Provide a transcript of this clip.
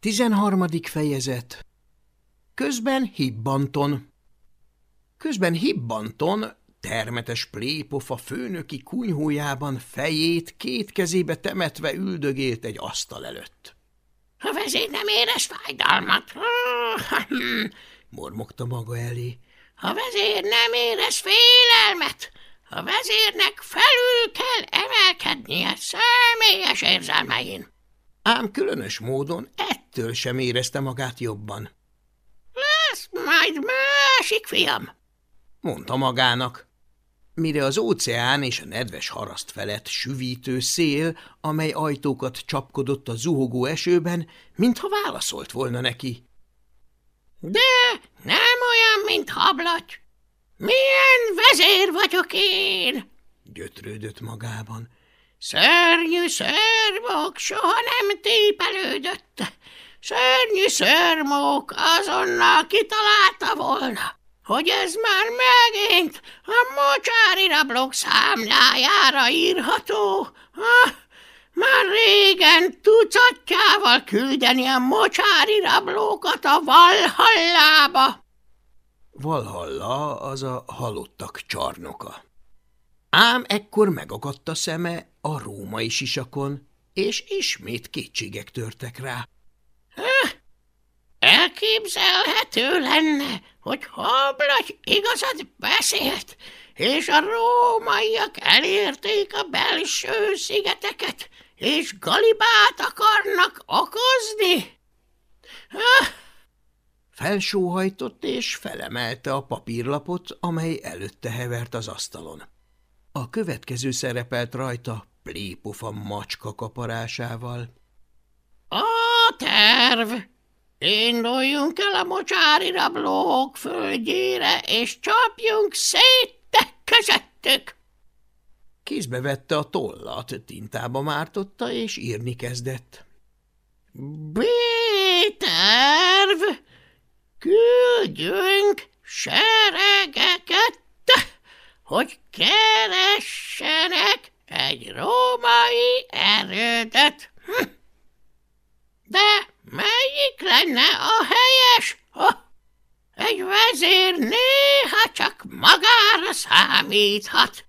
Tizenharmadik fejezet Közben Hibbanton Közben Hibbanton, termetes plépofa főnöki kunyhójában fejét két kezébe temetve üldögélt egy asztal előtt. – A vezér nem érez fájdalmat, mormogta maga elé. – A vezér nem érez félelmet, a vezérnek felül kell emelkednie személyes érzelmein. Ám különös módon ettől sem érezte magát jobban. Lesz majd másik fiam, mondta magának. Mire az óceán és a nedves haraszt felett süvítő szél, amely ajtókat csapkodott a zuhogó esőben, mintha válaszolt volna neki. De nem olyan, mint hablaty. Milyen vezér vagyok én? gyötrődött magában. Szörnyű szörmok soha nem tépelődött. Szörnyű szörmok azonnal kitalálta volna, hogy ez már megint a mocsári rablók számlájára írható. Ah, már régen tucatjával küldeni a mocsári rablókat a Valhallába. Valhalla az a halottak csarnoka. Ám ekkor megakadt a szeme a római sisakon, és ismét kétségek törtek rá. Elképzelhető lenne, hogy Hablagy igazat beszélt, és a rómaiak elérték a belső szigeteket, és galibát akarnak okozni. Felsóhajtott és felemelte a papírlapot, amely előtte hevert az asztalon. A következő szerepelt rajta plépofa macska kaparásával. A terv! Induljunk el a mocsári rablók földjére, és csapjunk szét te közöttük! Kézbe vette a tollat, tintába mártotta, és írni kezdett. B-terv! Küldjünk seregeket, hogy keressenek egy római erődet. Hm. De melyik lenne a helyes? Egy vezér néha csak magára számíthat.